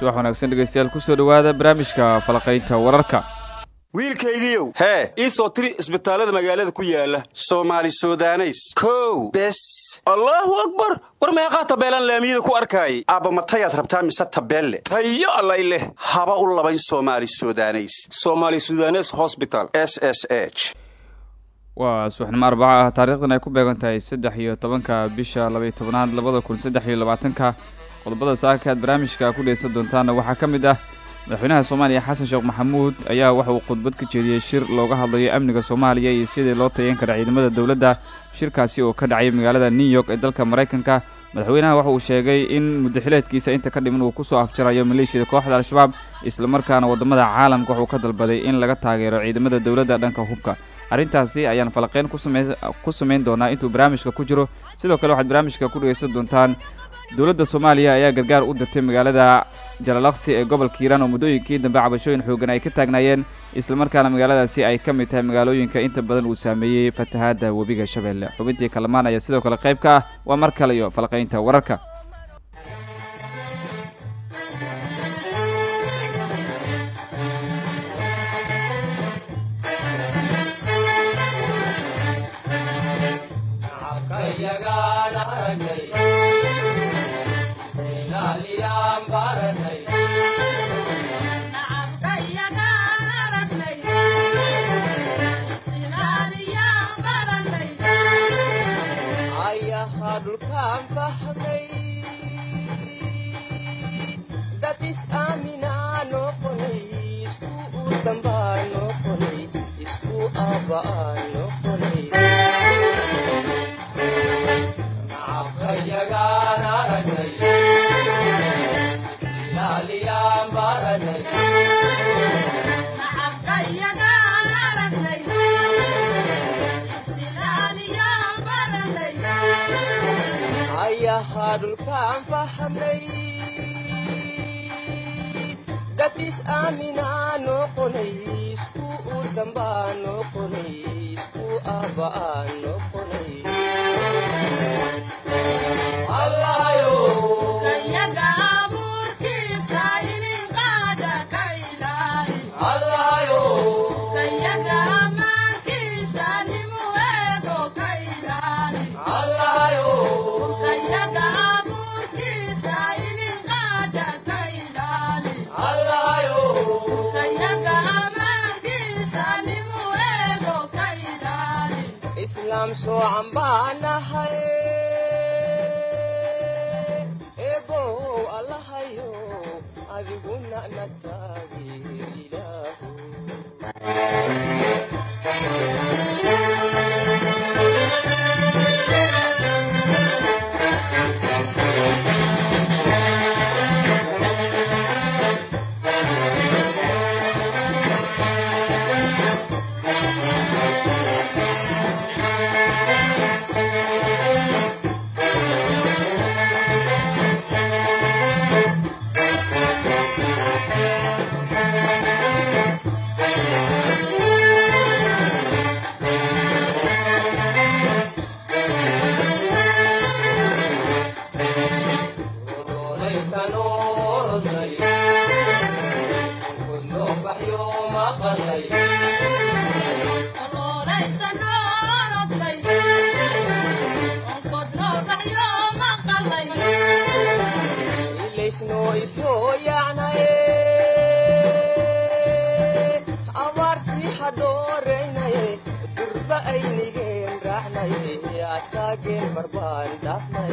subax wanaagsan dhegeystayaal ku soo dhowaada barnaamijka falaqaynta wararka. Wiilkaygiiow hee ii soo tiri isbitaallada magaalada ku yaalla soomaali sudaneys. Kow. Bes. Allaahu akbar! War meeqaa tabeelaan laamiyada ku arkaayay? Aabba matayaad rabtaa mise tabeelle? Tayo allay leh. Haba u labayn soomaali sudaneys. Somaali sudanes hosbital s s h. Waa subaxnimo arbaco ah taariikhdan ay ku beegan tahay saddex iyo tobanka bisha labaiyo tobanaad labada kun saddex iyo labaatanka qodobada saaka aad barnaamijka ku dhegeysan doontaana waxaa ka mid ah madaxweynaha soomaaliya xasan sheekh maxamuud ayaa waxa uu khudbad ka jeediyey shir looga hadlayo amniga soomaaliya iyo sidii loo tayan kara ciidamada dowladda shirkaasi oo ka dhacay magaalada new york ee dalka maraykanka madaxweynaha waxa uu sheegay in muddaxileedkiisa inta ka dhiman uu ku soo afjarayo maleeshiyada kooxda al-shabaab islamarkaana waddamada caalamka waxuu ka dalbaday in laga taageero ciidamada dowladda dhanka hubka. Arrintaasi ayaan falaqeyn ku samayn doonaa intuu barnaamijka ku jiro. Sidoo kale waxaad barnaamijka ku dhegeysan doontaan dowladda soomaaliya ayaa gargaar u dirtay magaalada jalalaqsi ee gobolka hiiraan oo muddooyinkii dambe cabashooyin xoogan ay ka taagnaayeen isla markaana magaaladaasi ay ka mid tahay magaalooyinka inta badan uu saameeyey fatahaadda webiga shabeelle xubintii kalamaan ayaa sidoo kale qayb ka ah waa mar kale iyo falqaynta wararka. dhulkaan fahamnay gatis aaminaa noqonays Allah yo. samsuucan e baa nahay eebow allahayo adiguna na taageer ilaahu ynigeen raxnay asaageen barbaan dhaafnay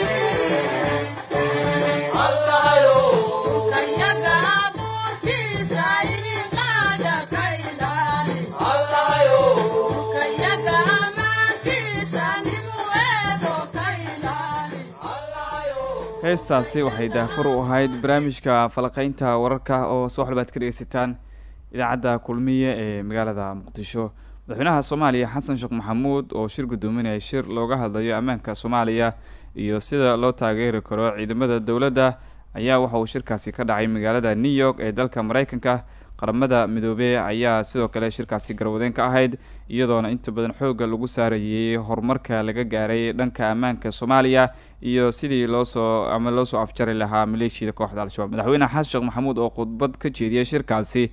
heestaasi waxay daafur u ahayd barnaamijka falaqaynta wararka oo subaxdhabaad ka dhegeysataan idaacadda kulmiye ee magaalada muqdisho. Madaxweynaha soomaaliya xasan sheekh maxamuud oo shir guddoominaya shir looga hadlayo ammaanka soomaaliya iyo sida loo taageeri karo ciidamada dowladda ayaa waxa uu shirkaasi ka dhacay magaalada new york ee dalka mareykanka qaramada midoobey ayaa sidoo kale shirkaasi garwadeen ka ahayd iyadoona inta badan xoogga lagu saarayey horumarka laga gaaray dhanka ammaanka soomaaliya iyo sidii loosoo ama loosoo afjari lahaa maleeshiyada kooxda al-shabaab. Madaxweyne xasan sheekh maxamuud oo khudbad ka jeediyay shirkaasi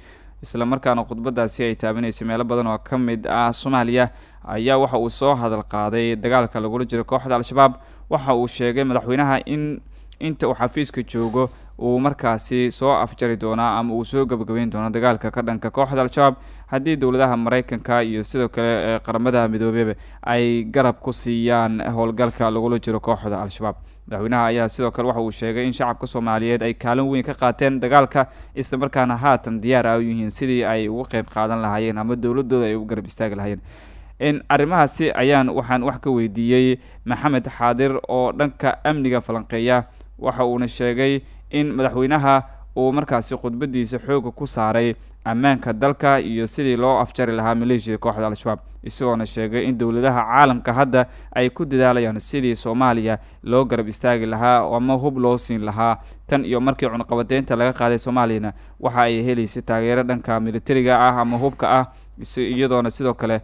isla markaana khudbadaasi ay taabanaysay meelo badan oo ka mid ah soomaaliya ayaa waxa uu soo hadal qaaday dagaalka lagula jiro kooxda al-shabaab. Waxa uu sheegay madaxweynaha in inta uu xafiiska joogo uu markaasi soo afjari doonaa ama uu soo gabagabeyn doono dagaalka ka dhanka kooxda al-shabaab. Haddii dowladaha mareykanka iyo sidoo kale ee qaramada midoobeba ay garab ku siiyaan howlgalka lagula jiro kooxda al-shabaab. Madaxweynaha ayaa sidoo kale waxa uu sheegay in shacabka soomaaliyeed ay kaalin weyn ka qaateen dagaalka isla markaana haatan diyaar ah u yihiin sidii ay uga qeyb qaadan lahaayeen ama dowladooda ay ugu garab istaagi lahaayeen. Arrimahaasi ayaan waxaan wax ka weydiiyey maxamed xaadir oo dhanka amniga falanqeeya waxa uuna sheegay in madaxweynaha uu markaasi khudbadiisa xooga ku saaray ammaanka dalka iyo sidii loo afjari lahaa maleeshiyada kooxda al-shabaab isagoona sheegay in dowladaha caalamka hadda ay ku dadaalayaan sidii soomaaliya loo garab istaagi lahaa ama hub loo siin lahaa. Tan iyo markii cunaqabadeynta laga qaaday soomaaliyana waxa ay helaysay taageero dhanka militariga ah ama hubka ah iyadoona sidoo kale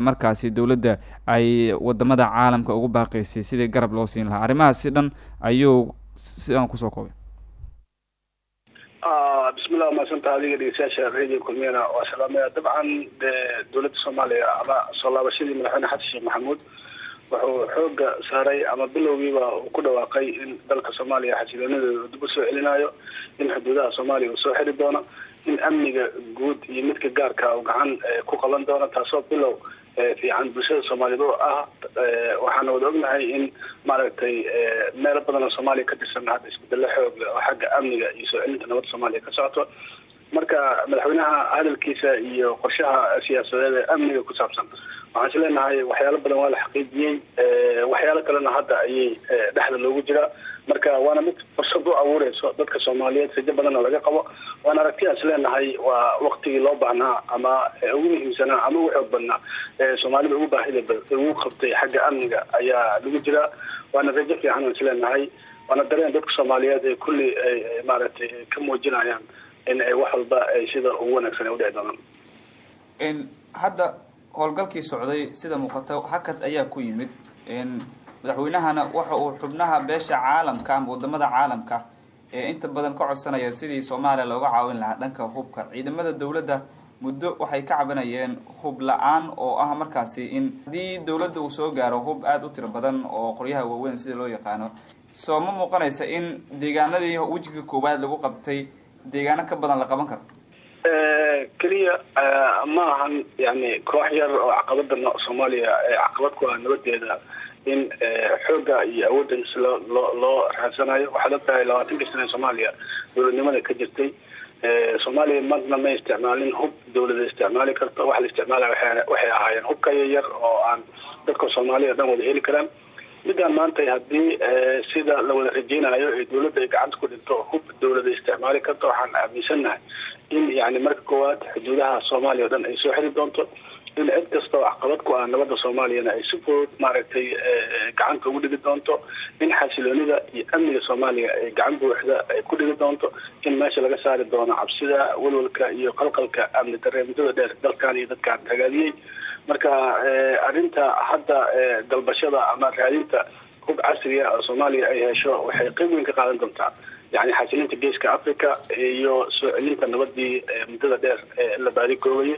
markaasi dowladda ay waddamada caalamka ugu baaqaysay sidii garab loo siin lahaa. Arrimahaasi dhan ayuu sidaan ku soo koobay bismillah maasanta adiga dhegeystayaasha radio kulmiyana waa salaamaya dabcan dowladda soomaaliya soo laabashadii madaxweyne xasan sheekh maxamuud wuxuu xooga saaray ama bilowgiiba uu ku dhawaaqay in dalka soomaaliya xasiloonideeda dib u soo celinayo in xuduudaha soomaaliya uu soo xiri doono in amniga guud iyo midka gaarka uu gacan ku qaban doono taasoo bilow fiican bulshada soomaaliyeed oo ah waxaana wada ognahay in maaragtay meelo badan oo soomaaliya ka tirsan hadda isbedelo xoog leh oo xagga amniga iyo soo celinta nabadda soomaaliya ka socoto marka madaxweynaha hadalkiisa iyo qorshaha siyaasadeed ee amniga ku saabsan waxaan is leenahay waxyaalo badan waa la xaqiijiyey waxyaalo kalena hadda ayay dhexda loogu jiraa marka waana mid fursad u abuureyso dadka soomaaliyeed rajo badanna laga qabo. Waana aragti aan is leenahay waa waktigii loo baahnaa ama ugu muhiimsanaa ama ugu xoog badnaa soomaalida ugu baahida ugu qabtay xagga amniga ayaa lagu jiraa waana rajo fiican aan is leenahay waana dareen dadka soomaaliyeed ee kulli ay maaragtay ka muujinayaan in ay wax walba ay sida ugu wanaagsan ay udhici doonaan hadda howlgalkii socday sida muuqata hakad ayaa ku yimid. Madaxweynahana waxa uu xubnaha beesha caalamka ama waddamada caalamka ee inta badan ka codsanaya sidii soomaaliya looga caawin lahaa dhanka hubka. Ciidamada dowladda muddo waxay ka cabanayeen hub la'aan oo ah markaasi in haddii dowladda uu soo gaaro hub aada u tiro badan oo qoryaha waaweyn sida loo yaqaano. Soo ma muuqanaysa in deegaanadii wejiga koowaad lagu qabtay deegaano ka badan la qaban karo? Keliya ma ahan yani koox yar oo caqabada soomaaliya caqabad ku ah nabadeeda in xooga iyo awoodda loo loo loo raadsanayo. Waxaad ogtahay labaatankii sana soomaaliya dowladnimada ka jirtay. Soomaaliya marna ma isticmaalin hub dawlada isticmaali karto waxa la isticmaalaya waxay ahaayeen hubka yar oo aan dadka soomaaliya dhan wada heli karaan midaan maanta haddii sida la wada rajeynayo ee dawladda ay gacanta ku dhinto hub dawlada isticmaali karto waxaan aaminsannahay in yani marka koowaad xuduudaha soomaaliya o dhan ay soo xiri doonto in cid kasta oo caqabad ku ah nabadda soomaaliyana ay si fudud maaragtay gacanta ugu dhigi doonto in xasiloonida iyo amniga soomaaliya ay gacan buuxda ay ku dhigi doonto in meesha laga saari doono cabsida walwalka iyo qalqalka amni daree dheer dalkan iyo dadkaan ragaadiyey marka arrinta hadda dalbashada ama raadinta hub casriga oo soomaaliya ay hesho waxay qeyb weyn ka qaadan doontaa. Yani xasilinta geeska africa iyo soo celinta nabadii muddada dheer ee la baarigoobayay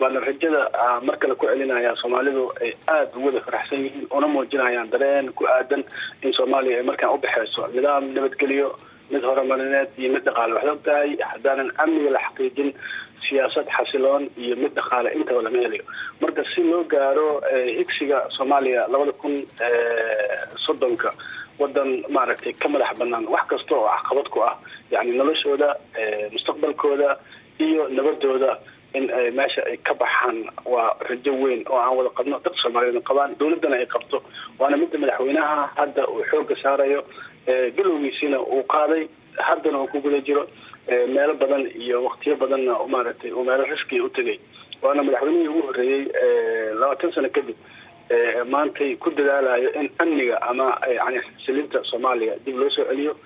waana rajada mar kale ku celinaya soomaalidu ay aada u wada faraxsan yihiin una muujinayaan dareen ku aadan in soomaaliya ay markaan ubaxeyso nidaam nabadgeliyo mid horumarineed iyo mid dhaqaale waxaad og tahay. Haddaanan amniga la xaqiijin siyaasad xasiloon iyo mid dhaqaale intaba lama helayo marka si loo gaaro higsiga soomaaliya labada kun soddonka wadan maaragtay ka madax banaan wax kasta oo caqabad ku ah yani noloshooda mustaqbalkooda iyo nabadooda in meesha ay ka baxaan waa rajo weyn oo aan wada qabno dadka soomaaliyed qabaan dawladdana ay qabto. Waana midda madaxweynaha hadda uu xooga saarayo bilowgiisiina uu qaaday haddana uu ku guda jiro meelo badan iyo waktiyo badanna maaragtay uu meelo riski u tegay. Waana madaxweynihii ugu horreeyey labaatan sano kadib maantay ku dadaalayo in amniga ama yani xasilinta soomaaliya dib loo soo celiyo.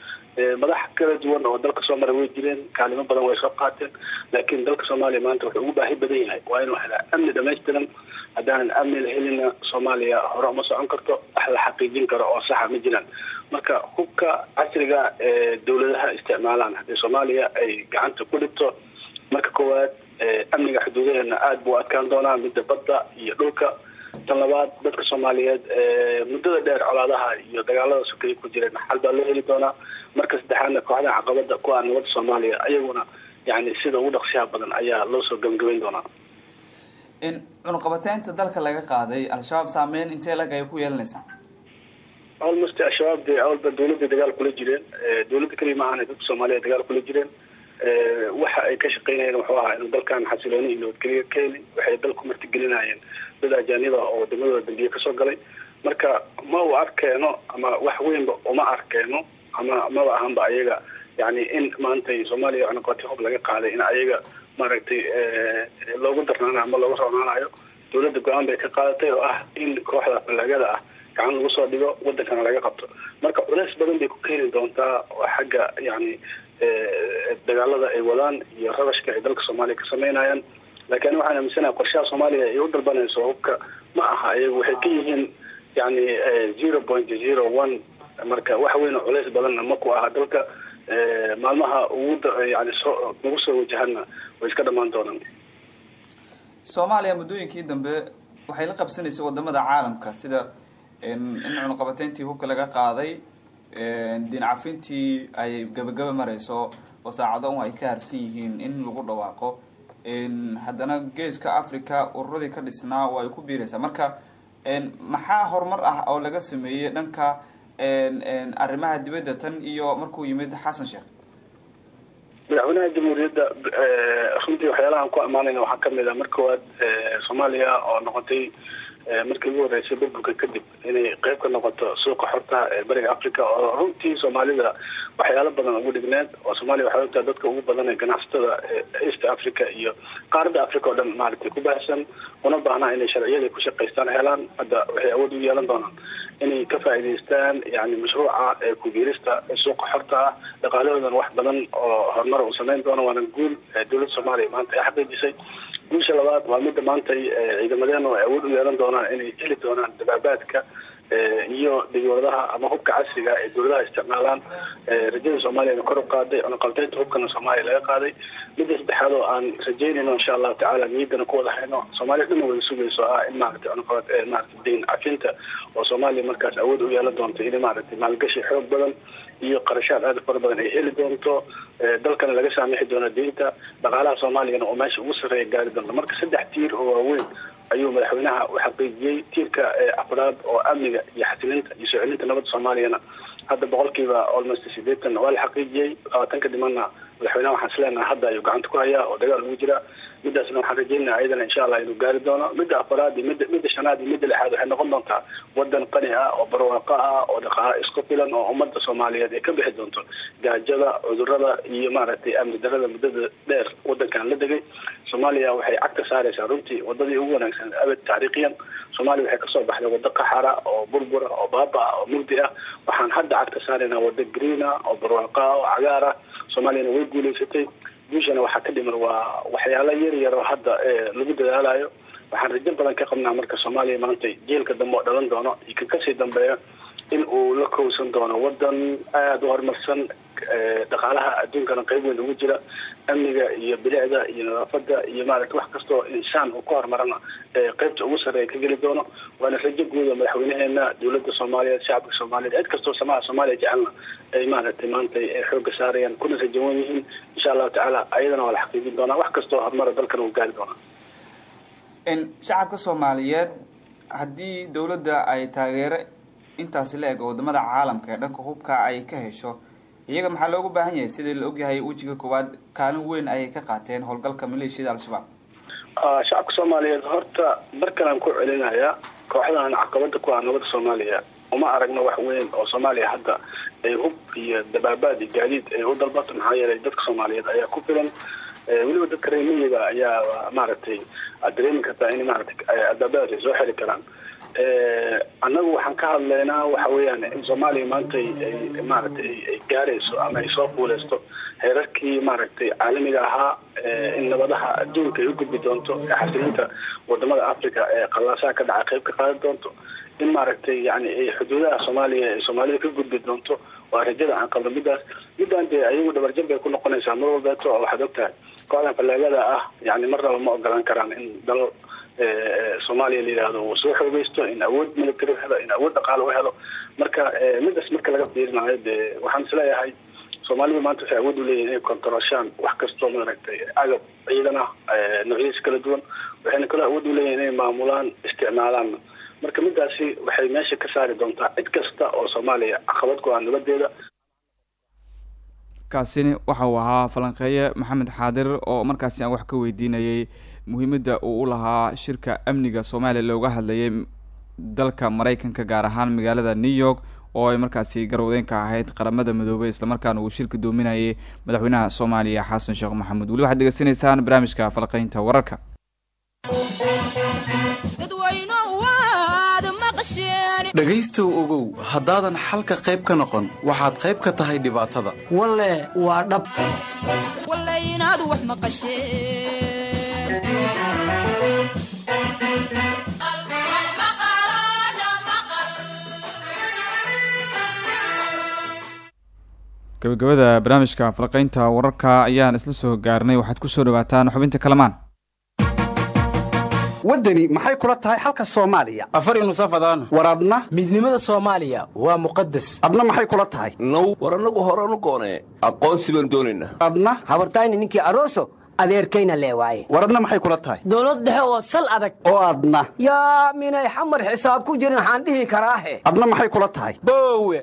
Madax kala duwan oo dalka soo mara way jireen kaalimo badan way soo qaateen laakiin dalka soomaaliya maanta wuxuu ugu baahi badan yahay. Waa inuu helaa amni dhamaystiran haddaanan amni helina soomaaliya hore uma socon karto wax la xaqiijin karo oo saxa ma jiraan. Marka hubka casriga ee dawladaha isticmaalaan haddii soomaaliya ay gacanta ku dhigto. Marka koowaad amniga xuduudaheena aada buu adkaan doonaa midda badda iyo dhulka. Tan labaad dadka soomaaliyeed muddada dheer colaadaha iyo dagaalada sokaya ku jireen xal baa loo heli doonaa. Marka saddexaadna kooxda caqabada ku ah nabadda soomaaliya ayaguna yani sida ugu dhaqsiyaha badan ayaa loo soo gabagabayn doonaa in cunuqabateynta dalka laga qaaday al-shabaab saameyn intee lag ay ku yeelanaysaa? Almost al-shabaab dee awalba dawladda dagaal kula jireen dawladda keliya ma ahana dadka soomaaliya dagaal kula jireen. Waxa ay ka shaqeynayeen wuxuu ahaa inuu dalkan xasilooni iyo nabadgelyo ka heli waxay dalku martigelinayeen dad ajaanida oo wadamadooda dambiye ka soo galay. Marka ma uu arkeeno ama wax weynba uma arkeeno ama maba ahanba ayaga yani in maantay soomaaliya cunuqati hub laga qaaday in ayaga maaragtay loogu darnaanayo ama loogu roonaanayo dawladda go'aan bay ka qaadatay oo ah in kooxda fallagada ah gacan lagu soo dhigo wadankana laga qabto. Marka culeys badan bay ku keeni doontaa oo xagga yani dagaalada ay wadaan iyo rabashka ay dalka soomaaliya ka sameynayaan. Laakiin waxaan aaminsanaha qorshaha soomaaliya ay u dalbanayso hubka ma aha ayagu waxay ka yihiin yani zero point zero one. Marka wax weyn oo culeys badanna ma ku aha dalka maalmaha nagu soo wajahana way iska dhamaan doonaan. Soomaaliya muddooyinkii dambe waxay la qabsanaysay waddamada caalamka sida in cunuqabateyntii hubka laga qaaday diincafintii ay gabagaba mareyso oo saacado ay ka harsan yihiin in lagu dhawaaqo. Haddana geeska africa ururadii ka dhisnaa oo ku biireysaa marka maxaa horumar ah oo laga sameeyey dhanka arrimaha dibadda tan iyo markuu yimid xasan sheekh. Madaxweynaha jamhuuriyadda runtii waxyaalahaan ku ammaanayna waxaa ka mid a mar koowaad soomaaliya oo noqotay markii ugu horeysay burburka kadib inay qeyb ka noqoto suuqa xorta ee bariga africa oo runtii soomaalida waxyaalo badan ugu dhigneed oo soomaaliya waxay ogtahay dadka ugu badan ee ganacsatada east africa iyo qaaradda africa oo dhan maaragtay ku baahsan. Una baahnaa inay sharciyada ku shaqaystaan helaan hadda waxay awood u yeelan doonaan inay ka faa'iidaystaan yani mashruuca ee ku-biirista suuqa xorta. Ah dhaqaalahoodan wax badan oo horumar uu samayn doono waana guul dowladda soomaaliya maanta ay xaqiijisay guusha labaad waa midda maanta ciidamadeena ay awood u yeelan doonaan inay heli doonaan dabaabaadka iyo diyuuradaha ama hubka casriga ee dowladaha isticmaalaan rajada soomaaliyana kor u qaaday cunaqabteynta hubkana soomaaliya laga qaaday. Midda saddexaad oo aan rajeynayno insha allahu tacala niyaddana ku wada hayno soomaaliya dhan wada sugayso ah in maaragtay cunaqabad maaragtay dayn cafinta oo soomaaliya markaas awood u yeelan doonto in maaragtay maalgashi xoog badan iyo qarashaad aada fara badan ay heli doonto dalkana laga saamixi doono diinta dhaqaalaha soomaaliyana oo meesha ugu sarreeya gaari doonto marka saddex tiir oo waaweyn ayuu madaxweynaha u xaqiijiyey tiirka afraad oo amniga iyo xasilinta iyo soo celinta nabadda soomaaliyana. Hadda boqolkiiba almost sideetan waa la xaqiijiyey labaatanka dhimanna madaxweynaha waxaan isleenaha hadda ayuu gacanta ku hayaa oo dagaal ugu jira midaasna waxaan rajeynaya ayadana insha allah inuu gaari doono. Midda afaraad iyo midda midda shanaad iyo midda lixaad waxay noqon doontaa wadan qani ah oo barwaaqo ah oo dhaqaale isku filan oo ummadda soomaaliyeed ay ka bixi doonto gaajada cudurrada iyo maaragtay amni darada muddada dheer wadankan la degay. Soomaaliya waxay cagta saaraysaa runtii wadadii ugu wanaagsan abad taariikhiyan. Soomaaliya waxay ka soo baxday wado qaxara oo burbura oo baaba ah oo mugdi ah. Waxaan hadda cagta saaraynaa wado greena oo barwaaqo ah oo cagaar ah. Soomaaliyana way guulaysatay guushana waxaa ka dhiman waa waxyaalo yar yar oo hadda lagu dadaalayo. Waxaan rajo badan ka qabnaa marka soomaaliya maanta jeelka dambe oo dhalan doono iyo kan ka sii dambeeya in uu la kowsan doono wadan aada u horumarsan dhaqaalaha adduunkana qeyb weyn ugu jira amniga iyo bilicda iyo nadaafada iyo maaragta wax kastoo insaan uu ka horumarana qeybta ugu sarreeya ka geli doono waana rajo guuda madaxweynaheena dowladda soomaaliyeed shacabka soomaaliyeed cid kastoo samaha soomaaliya jecelna ay maaragtay maanta xooga saarayaan kuna rajawan yihiin insha allahu tacaala ayadana waa la xaqiijin doonaa wax kastoo horumara dalkana uu gaari doonaa. Shacabka soomaaliyeed haddii dowladda ay taageero intaasi la eg oo waddamada caalamka ee dhanka hubka ay ka hesho iyaga maxaa loogu baahan yahay sidii la ogyahay wejiga koowaad kaalin weyn ayay ka qaateen howlgalka maleeshiyada al-shabaab. Shacabka soomaaliyeed horta markalaan ku celinayaa kooxdan caqabada ku ah nabadda soomaaliya uma aragno wax weyn oo soomaaliya hadda ay hub iyo dabaabaad iyo gaadiid ay u dalbato maxaa yeelay dadka soomaaliyeed ayaa ku filan. Weliba dadka reemiyiga ayaa maaragtay aad dareemi kartaa in maaragtay albaabadaas ay soo xiri karaan annagu waxaan ka hadlaynaa waxa weeyaan in soomaaliya maanta ay maaragtay ay gaarayso ama ay soo fuuleysto heerarkii maaragtay caalamiga ahaa in nabadaha adduunka ay u gudbi doonto xasilinta waddamada africa ee qallaasaha ka dhaca qayb ka qaadan doonto in maaragtay yani ay xuduudaha soomaaliya ay soomaalida ka gudbi doonto waa rajada aan qabno. Midaas midaan dee ayagu dhabarjab bay ku noqonaysaa mar walbeeto oo waxaad ogtahay kooxdan fallaagada ah yani marnaba ma ogolaan karaan in dal soomaaliya la yidhaahdo uu soo xoogeysto in awood military helo in awood dhaqaale u helo. Marka midaas marka laga fiirinayo dee waxaan is leeyahay soomaalida maanta waxay awood u leeyihiin inay kontaroshaan wax kastoo maaragtay agab ciidan ah noocyadiisa kala duwan waxayna kaloo awood u leeyihiin inay maamulaan isticmaalaan. Marka midaasi waxay meesha ka saari doontaa cid kasta oo soomaaliya caqabad ku ah nabadeeda kaasini waxa uu ahaa falanqeeye maxamed xaadir oo markaasi aan wax ka weydiinayay muhiimadda uu u lahaa shirka amniga soomaaliya looga hadlayay dalka maraykanka gaar ahaan magaalada new york oo ay markaasi garwadeyn ka ahayd qaramada midoobay islamarkaana uu shirka doominayay madaxweynaha soomaaliya xasan sheekh maxamuud. Weli waxaad degeysanaysaan barnaamijka falaqeynta wararka. Dhegaystow ogow haddaadan xalka qayb ka noqon waxaad qayb ka tahay dhibaatada. Walle waa dhab gabagabada barnaamijka falaqeynta wararka ayaan isla soo gaarnay. Waxaad ku soo dhawaataan xubinta kalamaan. Waddani maxay kula tahay xalka soomaaliya? Afar nusafadaan war adna? Midnimada soomaaliya waa muqadas adna maxay kula tahay? Now war annagu horanu goonee aqoonsi baan doonaynaa adna? Habartayni ninkii aroso adeerkayna lee waaye. War adna maxay kula tahay? Dowlad dhexe oo sal adag. Oo adna. Yaa minay xamar xisaab ku jirin waxaan dhihi karaahe adna maxay kula tahay? Boowe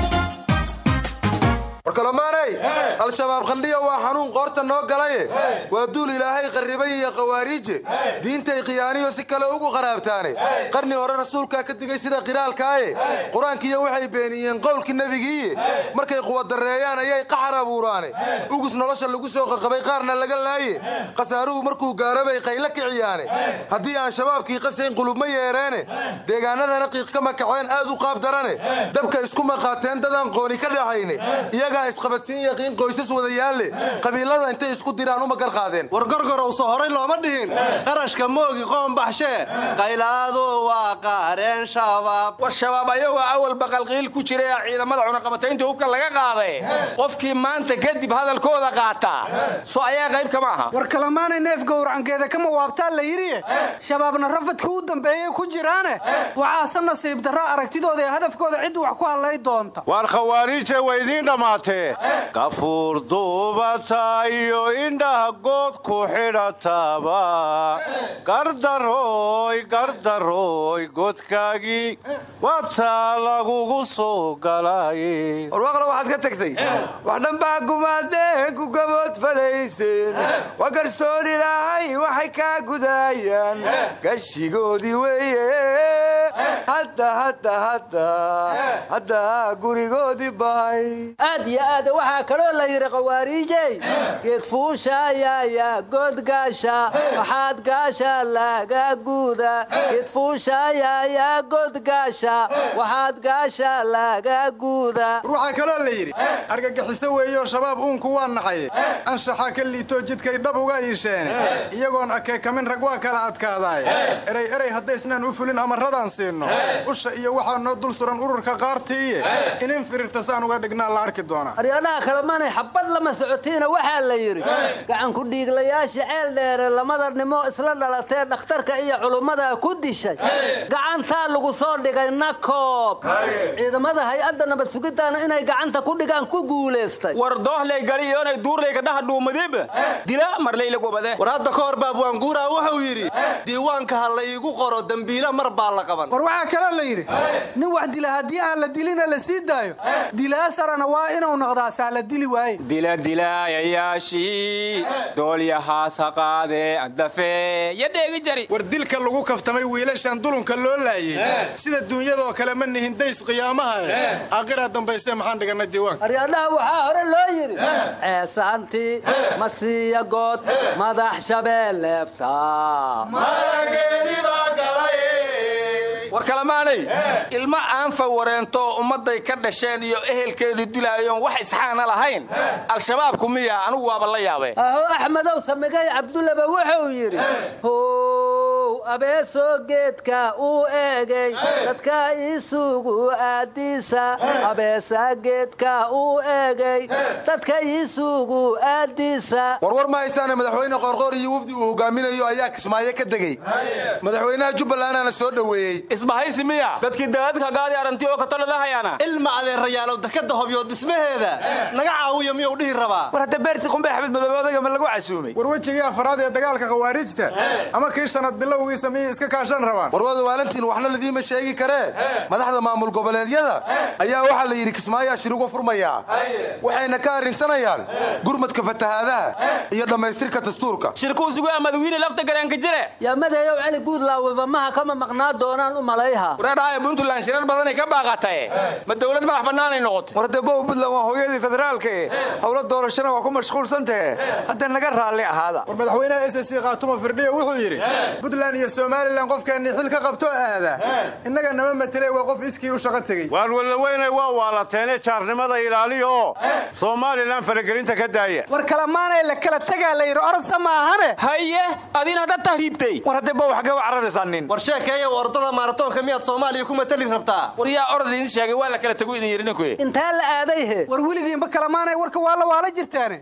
warkalamaanay al-shabaab qandhiya waa xanuun qoorta noo galaye waa duul ilaahay qarribay iyo khawaariije diintay khiyaaniyo si kale ugu qaraabtaane qarni hore rasuulkaa ka digay sida qiraalkaaye. Qur'aankiiyo waxay beeniyeen qowlkii nebigiiye markay quwadarreeyaan ayay qaxar abuuraane ugus nolosha lagu soo qaqabay qaarna laga laaye khasaaruhu markuu gaarabay qaylo kiciyaane haddii aan shabaabkii qasayn qulubma yeereene deegaanadana qiiq ka makaceen aad u qaab darane dabka isku maqaateen dadaan qooni ka dhaxayne iyagaa isqabadsiin yaqiin qoysas wadayaalle qabiilada intay isku diraan uma gar qaadeen. War gorgorowso horay looma dhihin. Qarashka moogi qoon baxshee qaylaadu waa qaareen shabaab. War shabaab ayagoo awal baqalqiil ku jira ee ciidamada cunaqabataynta hubka laga qaaday qofkii maanta kadib hadalkooda qaataa so ayaa qayb kama aha war kalamaanay neef gowracankeeda kama waabtaa la yidhi? Shabaabna rafadka u dambeeyey ku jiraane? Waxaase nasiib darro aragtidooda ee hadafkooda cid wax ku hadlay doonta. Waar khawaariije waa idiin dhammaatee gafuur duubata iyo indhaha good ku xidhataaba gardarooy gardarooy godkaagii wataa lagugu soo galaaye warwaaqla waxaad ka tagtay wax dhanbaa gumaadeen ku gabood falayseen waa garsoon ilaahay waxay kaa gudaayaan gashigoodii weeye hadda hadda hadda. Hadda gurigoodii bahay aad iyo aad waxaa kaloo la yidhi khawaariijey geedfuushaayaya godgaasha waxaad gaasha laga guuda geedfuushaayaya godgaasha waxaad gaasha laga guuda waxaa kaloo la yidhi argagixiso weeyo shabaab uunku waa naxaye anshaxa ka liitoo jidkay dhab uga iisheene iyagoon akeekamin rag waa kala adkaadaaye erey erey haddaysnaan u fulin amarradaan siinno usha iyo waxaa noo dul suran ururka qaartiiye inin firirta saan uga dhignaa la arki doonaa. Aryadhaha kalamanay xabad lama socotiina waxaa la yidhi. Gacanku dhiiglayaasha ceel dheere lamada nimo isla dhalatee dhakhtarka iyo culummada ku dishay. Gacantaa lagu soo dhigay nakoob ciidamada hay'adda nabad sugiddaana inay gacanta ku dhigaan ku guulaystay war doohlay galiyoonay duurlayga dhaha dhuumadiba dila marlayla gobade war hadda ka hor baabwaanguuraa wuxuu yidhi diiwaanka ha la iigu qoro dembiila mar baa la qaban. War waxaa kaloo la yidhi? Nin wax dila haddii aan la dilina la sii daayo. Dilaasarana waa inuu noqdaa saa la dili waaye. Diladilaayayaashii doolyahaas ha qaadee addafe yo dheegi jari. War dilka lagu kaftamay wiilashan dulunka loo laayey sida duunyadoo kale ma nihin days qiyaamaha eh. Aakhira dambayse maxaan dhiganay diiwaanka aryadhaha waxaa hore loo yidhi. Ceesaantii masiya good madax shabeelleefta war kalamaanay ilmo aan fawareento ummadday ka dhasheen iyo ehelkeedu dilaayoon wax isxaana lahayn. Al-shabaabku miya anugu waaba la yaabee. Aho axmedow samigay cabdullaba wuxuu yidhi how abeesoo geedka uu eegay dadka iisugu aadiisa abeesa geedka uu eegay dadka iisugu aadiisa warwar ma haysaane madaxweyne qoorqoor iyo wafdi uu hogaaminayo ayaa kismaayo ka degey madaxweynaha jubbalandana soo dhoweeyey. Isbahaysi miya dadkii daadadka gaadi aranti oo katoladahayaana ilma adeerayaalow dekada hobyo dhismaheeda. Naga caawiya miyuu dhihi rabaa? War hadda beerti qumbe axmed madoobe odayga ma lagu casuumay? War wejigii afaraad ee dagaalka khawaarijta ama kii shanaad bilowgiisa miyay iska kaashan rabaan. Warwada waalantiin waxna ladiima sheegi karee madaxda maamul goboleedyada ayaa waxaa la yidhi kismaayaa shir uga furmayaa. Waxayna ka arrinsanayaan gurmadka fatahaadaha iyo dhammaystirka dastuurka. Shirkuusugu madawiine lafta garaanka jire. Yaa madayow cali guudlaawiba maha kama maqnaa doonaan u malayha. Wareedhaaya puntland shirar badanay ka baaqatae ma dowlad madax bannaanay noqotay. War debow puntland waa hooyadii federaalka e doorashana waa ku mashquulsantahe hadda naga raalli ahaada. War madaxweynaha s c khaatuma firdhiya wuxuu yidhi iyo somalilan qofkeenni xil ka qabto aada innaga nama matele waa qof iskii u shaqo tegey. Waar wallaweynay waa waalateene jaarnimada ilaaliya oo somalilan faragelinta ka daaya war kalamaanay la kala tagaa la yidhi orodsa maahane haye adiina hadda tahriibtay. War hadda bow xagee u cararaysaa nin. War sheekeeya ordada maaratoonka miyaad soomaaliya ku matali rabtaa war yaa orod idin sheegay waa la kala tagu idin yidhi ninku intee la aaday he. War weligiinba kalamaanay warka waa la waala jirtaane.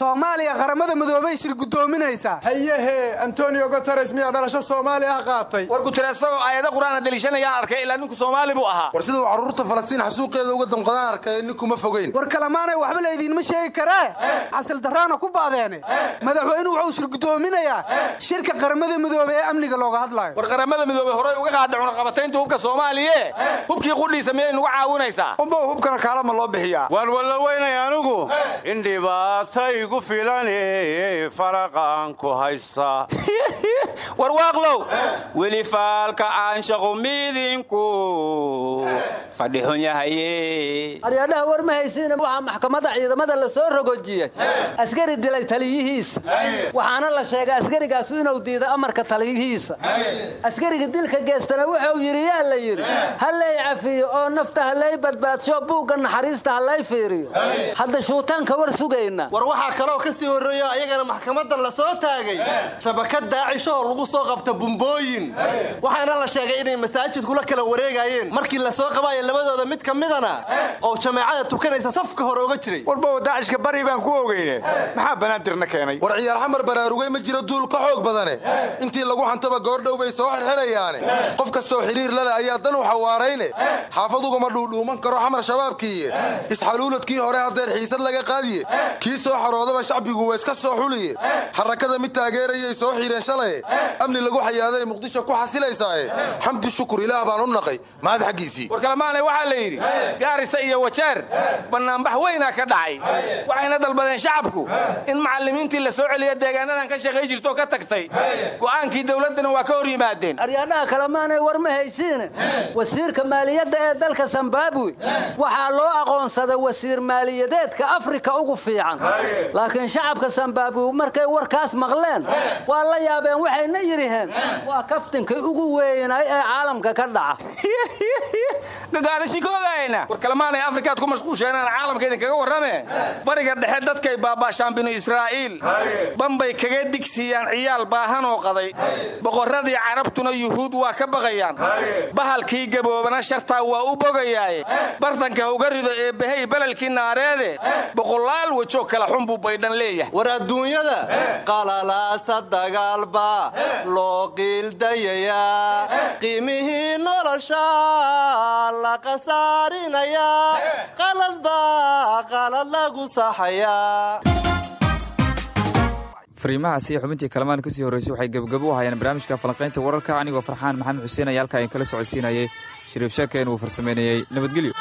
Soomaaliya qaramada midoobay shir guddoominaysaa hayehe antonio guteres miyaa dhalasho soomaali ah qaatay. War guteresagoo aayada qur'aana daliishanayaan arkay ilaa ninku soomaali buu ahaa. War siduu carruurta falastiin xasuuqeeda uga damqadaan arkay ninkuma fogeyn. War kalamaanay waxba laydinma sheegi karee xasil darraana ku baadeene madaxweynuhu wuxuu shir guddoominayaa shirka qaramada midoobey ee amniga looga hadlaayo war qaramada midoobey horay uga qaada cunaqabataynta hubka soomaaliye. Hubkii qudhiisa miyay nugu caawinaysaa? Umbow hubkana kaalama loo bixiyaa. Waar wallaweynay anigu. In dhibaata igu filan faraqaan ku haysta war waaqlow weli faalka aanshaqu midinku fadhixun yahaye aryadhaha war ma haysiina waxaa maxkamadda ciidamada la soo rogojiyey. Askari dilay taliyihiisa. Waxaana la sheegay askarigaasu inuu diiday amarka taliyihiisa. Askariga dilka geestana wuxuu yidhi yaa la yidhi ha lay cafiyo oo nafta ha lay badbaadsho buugga naxariista ha lay fiiriyo. Hadda shuutaanka war sugayna. War waxaa kaloo ka sii horreeyo ayagana maxkamadda la soo taagay. Shabakad daacishahoo lagu soo qabta bumbooyin. Waxaana la sheegay inay masaajidkula kala wareegayeen. Markii la soo qabaayo labadooda mid ka midana oo jameecada tukanaysa safka hore oga jiray. Warbow daacishka bari baan ku ogeyne maxaa banaadirna keenay? War ciyaar xamar baraarugay ma jiro duul ka xoog badane. Intii lagu xantaba goordhow bay soo xirxirayaane. Qof kastoo xiriir lale ayaa dan u xawaarayne. Xaafaduguma dhuudhuuman karo xamar shabaabkiiye isxaluuladkii hore haddeer xiisad laga qaadiye. Kii soo xaroodaba shacbigu waa iska soo xuliye. Xarakada mid taageerayay soo xiireen shalaye amni lagu xayaaday muqdisho ku xasilaysaaye. Xamdi shukur ilaah baan u naqay mahad xaggiisii. War kalamaanay waxaa la yidhi gaarisa iyo wajeer bannaanbax weynaa ka dhacay. Waxayna dalbadeen shacabku in macallimiintii la soo celiya deegaanadan ka shaqay jirto ka tagtay. Go'aankii dowladdana waa ka hor yimaadeen. Aryadhaha kalemaanay war ma haysiine wasiirka maaliyadda ee dalka zimbabwe waxaa loo aqoonsaday wasiir maaliyadeedka afrika ugu fiican. Laakiin shacabka zimbabwe markay warkaas maqleen waa la yaabeen waxayna yidhiheen waa kaftinkii ugu weynay ee caalamka ka dhaca. Ogaayna. War kalamaanay afrikaad ku mashquusheenaan caalamka idinkaga warrame? Bariga dhexe dadkay baabaashaan binu israa'iil. Bambay kaga digsiiyaan ciyaal baahanoo qaday. Boqorradii carabtuna yuhuud waa ka baqayaan. Bahalkii gaboobana shartaa waa u bogayaaye. Bartanka uga rido ee bahay belalkii naareede. Boqolaal wejo kala xun buu baydhan leeyahay. War adduunyada qalalaasa dagaalba loo qiildayayaa qiimihii nolosha la qasaarinayaa qaladba qalad lagu saxayaa fariimahaasi iyo xubintii kalamaan ka sii horreysay waxay gebagabo u hayaan barnaamijka falanqaynta wararka anigoo farxaan maxamed xuseen ayaa halkaa in kala socodsiinayay. Shariif sheeke inuu farsameynayey nabadgelyo